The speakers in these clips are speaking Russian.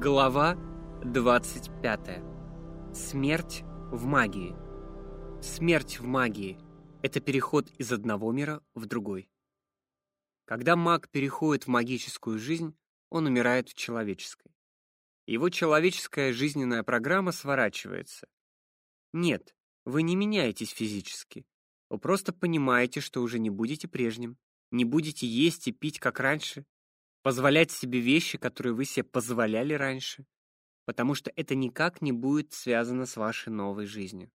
Глава 25. Смерть в магии. Смерть в магии — это переход из одного мира в другой. Когда маг переходит в магическую жизнь, он умирает в человеческой. Его человеческая жизненная программа сворачивается. Нет, вы не меняетесь физически. Вы просто понимаете, что уже не будете прежним, не будете есть и пить, как раньше, позволять себе вещи, которые вы себе позволяли раньше, потому что это никак не будет связано с вашей новой жизнью.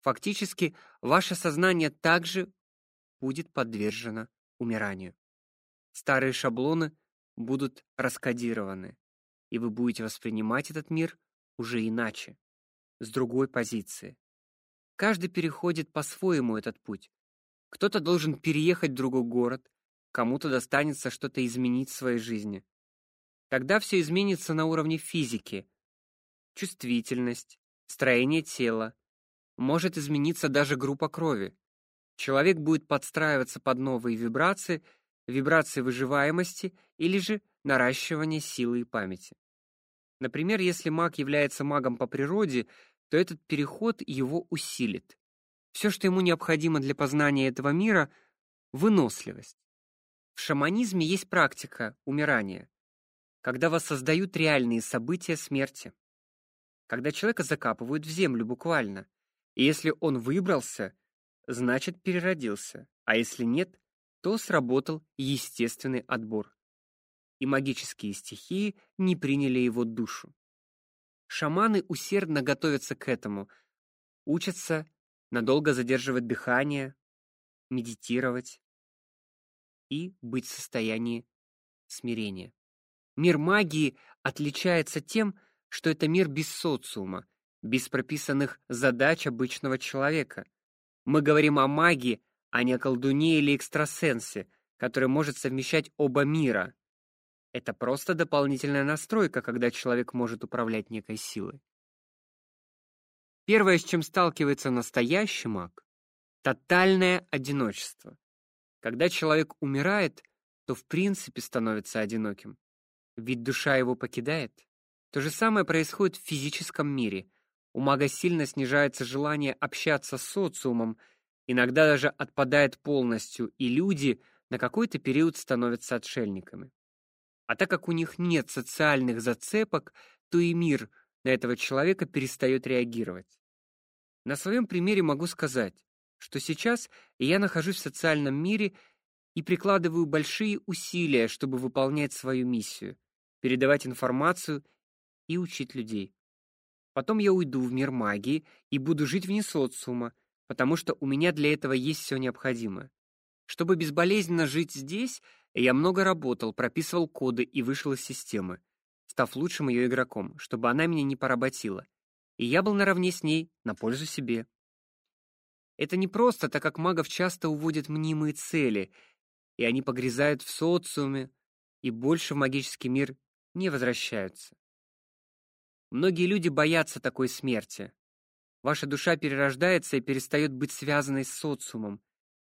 Фактически, ваше сознание также будет подвержено умиранию. Старые шаблоны будут раскодированы, и вы будете воспринимать этот мир уже иначе, с другой позиции. Каждый переходит по-своему этот путь. Кто-то должен переехать в другой город, кому-то достанется что-то изменить в своей жизни. Тогда все изменится на уровне физики. Чувствительность, строение тела. Может измениться даже группа крови. Человек будет подстраиваться под новые вибрации, вибрации выживаемости или же наращивания силы и памяти. Например, если маг является магом по природе, то этот переход его усилит. Все, что ему необходимо для познания этого мира выносливость. В шаманизме есть практика умирания, когда воссоздают реальные события смерти. Когда человека закапывают в землю буквально. И если он выбрался, значит переродился, а если нет, то сработал естественный отбор. И магические стихии не приняли его душу. Шаманы усердно готовятся к этому, учатся надолго задерживать дыхание, медитировать, и быть в состоянии смирения. Мир магии отличается тем, что это мир без социума, без прописанных задач обычного человека. Мы говорим о магии, а не о колдуне или экстрасенсе, который может совмещать оба мира. Это просто дополнительная настройка, когда человек может управлять некой силой. Первое, с чем сталкивается настоящий маг тотальное одиночество. Когда человек умирает, то в принципе становится одиноким. Ведь душа его покидает. То же самое происходит в физическом мире. У мага сильно снижается желание общаться с социумом, иногда даже отпадает полностью, и люди на какой-то период становятся отшельниками. А так как у них нет социальных зацепок, то и мир на этого человека перестает реагировать. На своем примере могу сказать, что сейчас я нахожусь в социальном мире и прикладываю большие усилия, чтобы выполнять свою миссию, передавать информацию и учить людей. Потом я уйду в мир магии и буду жить вне социума, потому что у меня для этого есть все необходимое. Чтобы безболезненно жить здесь, я много работал, прописывал коды и вышел из системы, став лучшим ее игроком, чтобы она меня не поработила. И я был наравне с ней, на пользу себе. Это не просто, так как магов часто уводят мнимые цели, и они погрязают в социуме и больше в магический мир не возвращаются. Многие люди боятся такой смерти. Ваша душа перерождается и перестает быть связанной с социумом,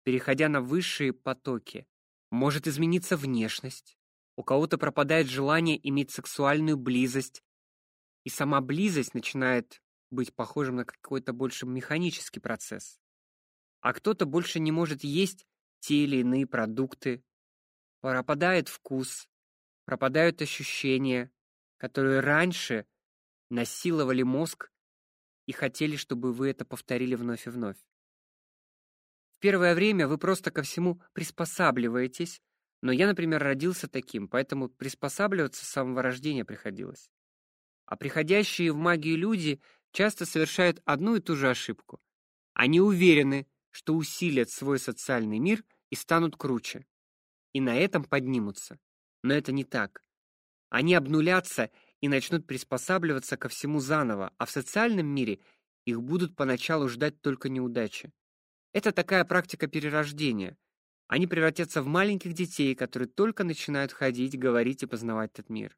переходя на высшие потоки. Может измениться внешность. У кого-то пропадает желание иметь сексуальную близость, и сама близость начинает быть похожим на какой-то больше механический процесс а кто-то больше не может есть те или иные продукты. Пропадает вкус, пропадают ощущения, которые раньше насиловали мозг и хотели, чтобы вы это повторили вновь и вновь. В первое время вы просто ко всему приспосабливаетесь, но я, например, родился таким, поэтому приспосабливаться с самого рождения приходилось. А приходящие в магию люди часто совершают одну и ту же ошибку. Они уверены, что усилят свой социальный мир и станут круче. И на этом поднимутся. Но это не так. Они обнулятся и начнут приспосабливаться ко всему заново, а в социальном мире их будут поначалу ждать только неудачи. Это такая практика перерождения. Они превратятся в маленьких детей, которые только начинают ходить, говорить и познавать этот мир.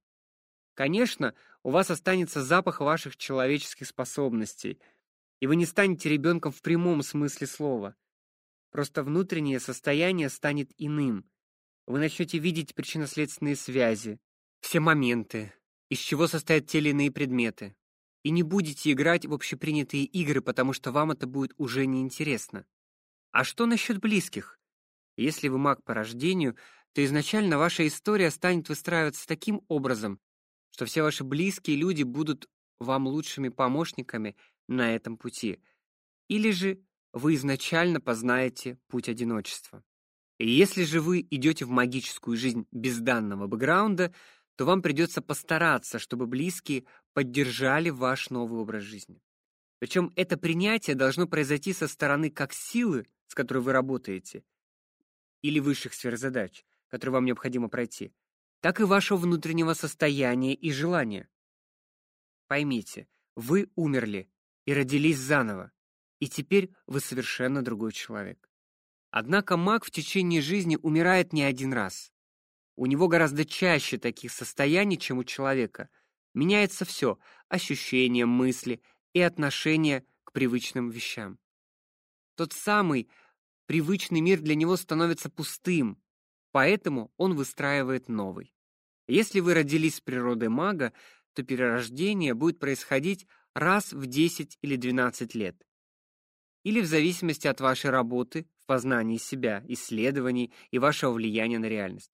Конечно, у вас останется запах ваших человеческих способностей — и вы не станете ребенком в прямом смысле слова. Просто внутреннее состояние станет иным. Вы начнете видеть причинно-следственные связи, все моменты, из чего состоят те или иные предметы, и не будете играть в общепринятые игры, потому что вам это будет уже неинтересно. А что насчет близких? Если вы маг по рождению, то изначально ваша история станет выстраиваться таким образом, что все ваши близкие люди будут вам лучшими помощниками на этом пути. Или же вы изначально познаете путь одиночества. И если же вы идете в магическую жизнь без данного бэкграунда, то вам придется постараться, чтобы близкие поддержали ваш новый образ жизни. Причем это принятие должно произойти со стороны как силы, с которой вы работаете, или высших сфер задач, которые вам необходимо пройти, так и вашего внутреннего состояния и желания. Поймите, вы умерли и родились заново, и теперь вы совершенно другой человек. Однако маг в течение жизни умирает не один раз. У него гораздо чаще таких состояний, чем у человека. Меняется все — ощущения, мысли и отношение к привычным вещам. Тот самый привычный мир для него становится пустым, поэтому он выстраивает новый. Если вы родились с природой мага, то перерождение будет происходить раз в 10 или 12 лет. Или в зависимости от вашей работы в познании себя, исследований и вашего влияния на реальность.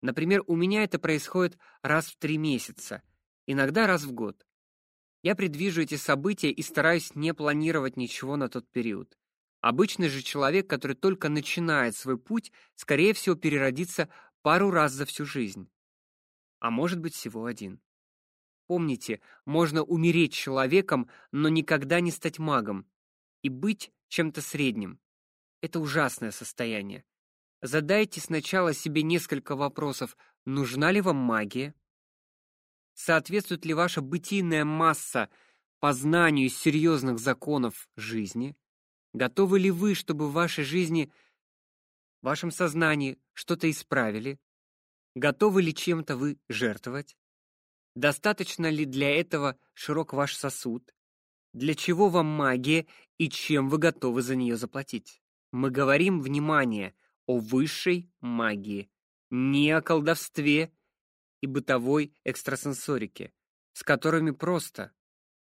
Например, у меня это происходит раз в 3 месяца, иногда раз в год. Я предвижу эти события и стараюсь не планировать ничего на тот период. Обычный же человек, который только начинает свой путь, скорее всего, переродится пару раз за всю жизнь. А может быть, всего один. Помните, можно умереть человеком, но никогда не стать магом и быть чем-то средним. Это ужасное состояние. Задайте сначала себе несколько вопросов: нужна ли вам магия? Соответствует ли ваша бытийная масса познанию серьезных законов жизни? Готовы ли вы, чтобы в вашей жизни, в вашем сознании что-то исправили? Готовы ли чем-то вы жертвовать? Достаточно ли для этого широк ваш сосуд? Для чего вам магия и чем вы готовы за нее заплатить? Мы говорим, внимание, о высшей магии, не о колдовстве и бытовой экстрасенсорике, с которыми просто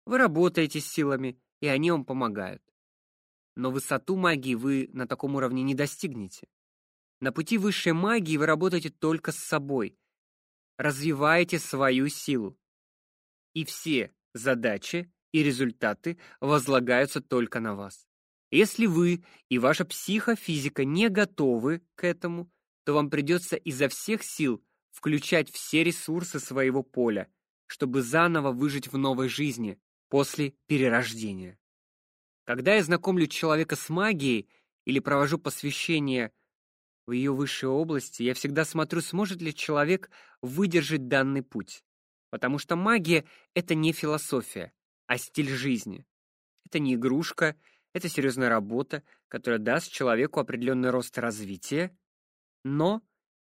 вы работаете с силами, и они вам помогают. Но высоту магии вы на таком уровне не достигнете. На пути высшей магии вы работаете только с собой, развиваете свою силу. И все задачи и результаты возлагаются только на вас. Если вы и ваша психофизика не готовы к этому, то вам придется изо всех сил включать все ресурсы своего поля, чтобы заново выжить в новой жизни после перерождения. Когда я знакомлю человека с магией или провожу посвящение в ее высшей области, я всегда смотрю, сможет ли человек выдержать данный путь. Потому что магия — это не философия, а стиль жизни. Это не игрушка, это серьезная работа, которая даст человеку определенный рост развития, но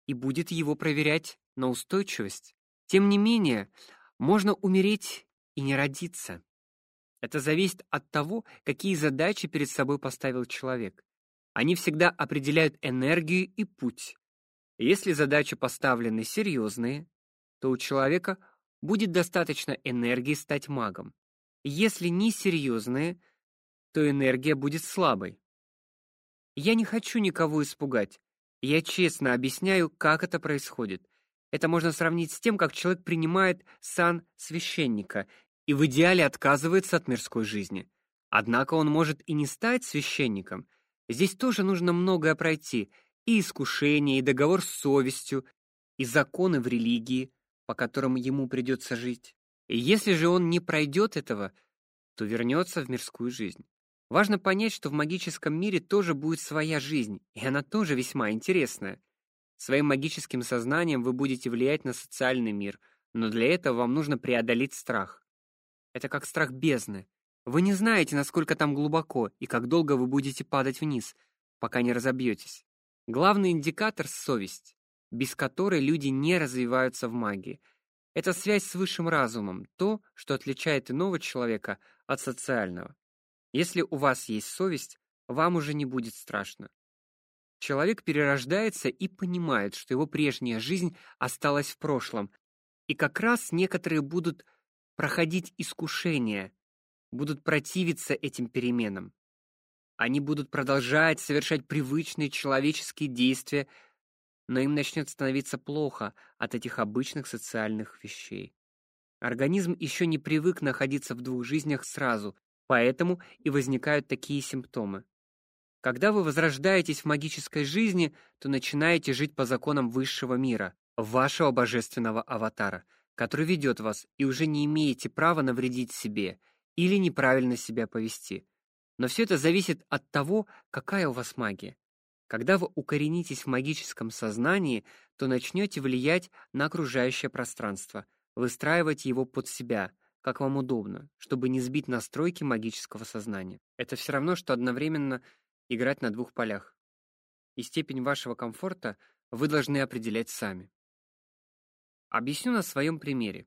и будет его проверять на устойчивость. Тем не менее, можно умереть и не родиться. Это зависит от того, какие задачи перед собой поставил человек. Они всегда определяют энергию и путь. Если задачи поставлены серьезные, то у человека будет достаточно энергии стать магом. Если не серьезные, то энергия будет слабой. Я не хочу никого испугать. Я честно объясняю, как это происходит. Это можно сравнить с тем, как человек принимает сан священника и в идеале отказывается от мирской жизни. Однако он может и не стать священником, Здесь тоже нужно многое пройти: и искушение, и договор с совестью, и законы в религии, по которым ему придется жить. И если же он не пройдет этого, то вернется в мирскую жизнь. Важно понять, что в магическом мире тоже будет своя жизнь, и она тоже весьма интересная. Своим магическим сознанием вы будете влиять на социальный мир, но для этого вам нужно преодолеть страх. Это как страх бездны. Вы не знаете, насколько там глубоко и как долго вы будете падать вниз, пока не разобьетесь. Главный индикатор — совесть, без которой люди не развиваются в магии. Это связь с высшим разумом, то, что отличает иного человека от социального. Если у вас есть совесть, вам уже не будет страшно. Человек перерождается и понимает, что его прежняя жизнь осталась в прошлом, И как раз некоторые будут проходить искушения, будут противиться этим переменам. Они будут продолжать совершать привычные человеческие действия, но им начнет становиться плохо от этих обычных социальных вещей. Организм еще не привык находиться в двух жизнях сразу, поэтому и возникают такие симптомы. Когда вы возрождаетесь в магической жизни, то начинаете жить по законам высшего мира, вашего божественного аватара, который ведет вас, и уже не имеете права навредить себе или неправильно себя повести. Но все это зависит от того, какая у вас магия. Когда вы укоренитесь в магическом сознании, то начнете влиять на окружающее пространство, выстраивать его под себя, как вам удобно, чтобы не сбить настройки магического сознания. Это все равно что одновременно играть на двух полях. И степень вашего комфорта вы должны определять сами. Объясню на своем примере.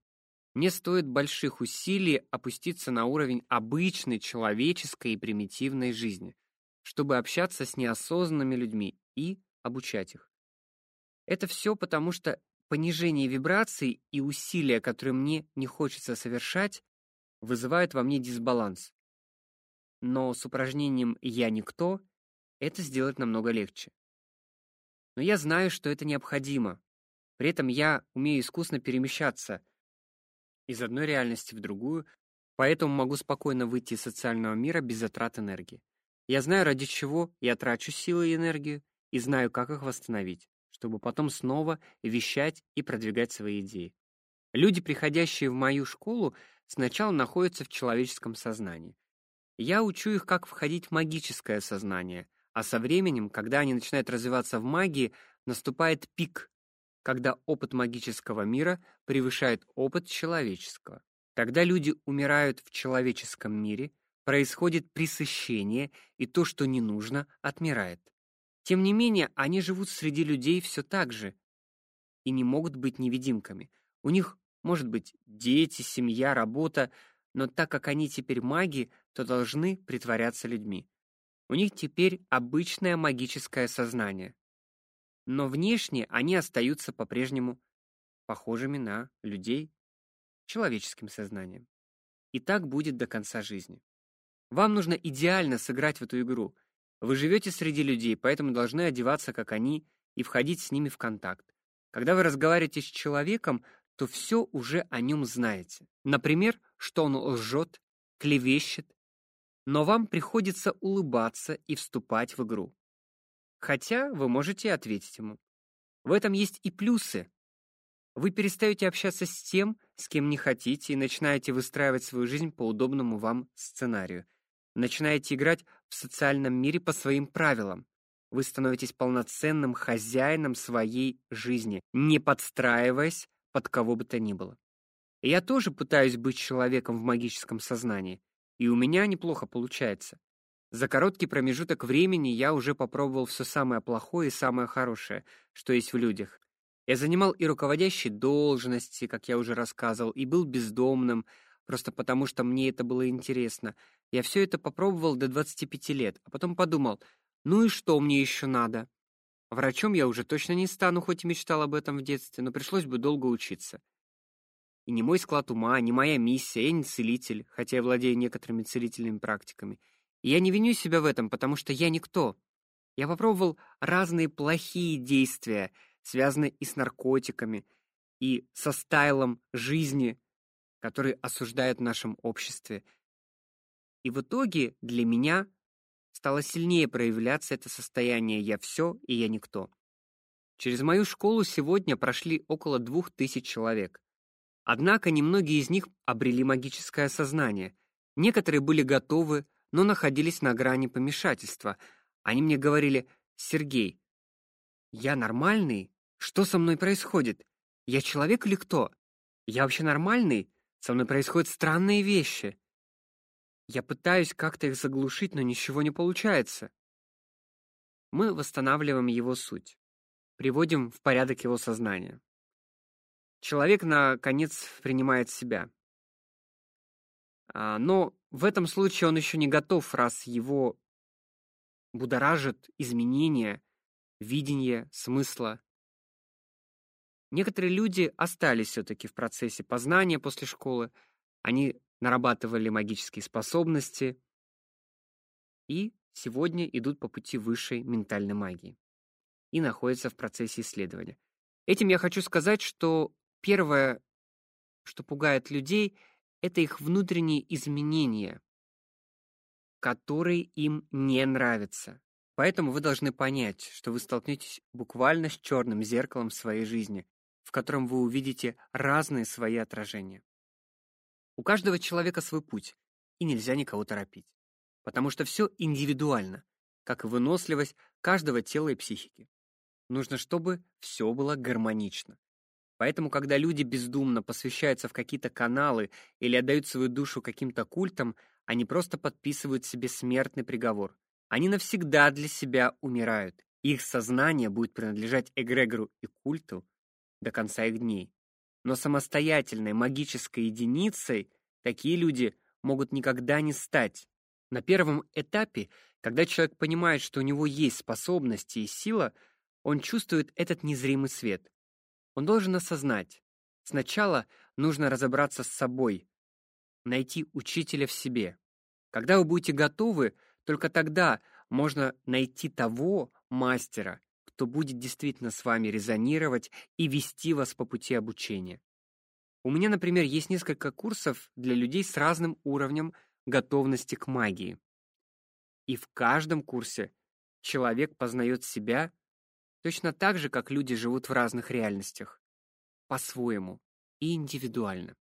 Мне стоит больших усилий опуститься на уровень обычной человеческой и примитивной жизни, чтобы общаться с неосознанными людьми и обучать их. Это все потому, что понижение вибраций и усилия, которые мне не хочется совершать, вызывают во мне дисбаланс. Но с упражнением «я никто» это сделать намного легче. Но я знаю, что это необходимо. При этом я умею искусно перемещаться из одной реальности в другую, поэтому могу спокойно выйти из социального мира без затрат энергии. Я знаю, ради чего я трачу силы и энергию, и знаю, как их восстановить, чтобы потом снова вещать и продвигать свои идеи. Люди, приходящие в мою школу, сначала находятся в человеческом сознании. Я учу их, как входить в магическое сознание, а со временем, когда они начинают развиваться в магии, наступает пик, когда опыт магического мира превышает опыт человеческого. Когда люди умирают в человеческом мире, происходит пресыщение, и то, что не нужно, отмирает. Тем не менее, они живут среди людей все так же и не могут быть невидимками. У них может быть дети, семья, работа, но так как они теперь маги, то должны притворяться людьми. У них теперь обычное магическое сознание. Но внешне они остаются по-прежнему похожими на людей человеческим сознанием. И так будет до конца жизни. Вам нужно идеально сыграть в эту игру. Вы живете среди людей, поэтому должны одеваться как они и входить с ними в контакт. Когда вы разговариваете с человеком, то все уже о нем знаете. Например, что он лжет, клевещет, но вам приходится улыбаться и вступать в игру. Хотя вы можете ответить ему. В этом есть и плюсы. Вы перестаете общаться с тем, с кем не хотите, и начинаете выстраивать свою жизнь по удобному вам сценарию. Начинаете играть в социальном мире по своим правилам. Вы становитесь полноценным хозяином своей жизни, не подстраиваясь под кого бы то ни было. я тоже пытаюсь быть человеком в магическом сознании, и у меня неплохо получается. За короткий промежуток времени я уже попробовал все самое плохое и самое хорошее, что есть в людях. Я занимал и руководящие должности, как я уже рассказывал, и был бездомным, просто потому что мне это было интересно. Я все это попробовал до 25 лет, а потом подумал: "Ну и что мне еще надо?" Врачом я уже точно не стану, хоть и мечтал об этом в детстве, но пришлось бы долго учиться. И не мой склад ума, не моя миссия, я не целитель, хотя я владею некоторыми целительными практиками. Я не виню себя в этом, потому что я никто. Я попробовал разные плохие действия, связанные и с наркотиками, и со стайлом жизни, который осуждают в нашем обществе. И в итоге для меня стало сильнее проявляться это состояние «я все» и «я никто». Через мою школу сегодня прошли около двух тысяч человек. Однако немногие из них обрели магическое сознание. Некоторые были готовы, но находились на грани помешательства. Они мне говорили: "Сергей, я нормальный? Что со мной происходит? Я человек или кто? Я вообще нормальный? Со мной происходят странные вещи". Я пытаюсь как-то их заглушить, но ничего не получается. Мы восстанавливаем его суть, приводим в порядок его сознание человек наконец принимает себя. А, но в этом случае он еще не готов, раз его будоражит изменение видения смысла. Некоторые люди остались все таки в процессе познания после школы. Они нарабатывали магические способности и сегодня идут по пути высшей ментальной магии и находятся в процессе исследования. Этим я хочу сказать, что первое, что пугает людей, это их внутренние изменения, которые им не нравятся. Поэтому вы должны понять, что вы столкнетесь буквально с черным зеркалом своей жизни, в котором вы увидите разные свои отражения. У каждого человека свой путь, и нельзя никого торопить, потому что все индивидуально, как и выносливость каждого тела и психики. Нужно, чтобы все было гармонично. Поэтому, когда люди бездумно посвящаются в какие-то каналы или отдают свою душу каким-то культам, они просто подписывают себе смертный приговор. Они навсегда для себя умирают. Их сознание будет принадлежать эгрегору и культу до конца их дней. Но самостоятельной магической единицей такие люди могут никогда не стать. На первом этапе, когда человек понимает, что у него есть способности и сила, он чувствует этот незримый свет. Он должен осознать, сначала нужно разобраться с собой, найти учителя в себе. Когда вы будете готовы, только тогда можно найти того мастера, кто будет действительно с вами резонировать и вести вас по пути обучения. У меня, например, есть несколько курсов для людей с разным уровнем готовности к магии. И в каждом курсе человек познает себя точно так же, как люди живут в разных реальностях, по-своему и индивидуально.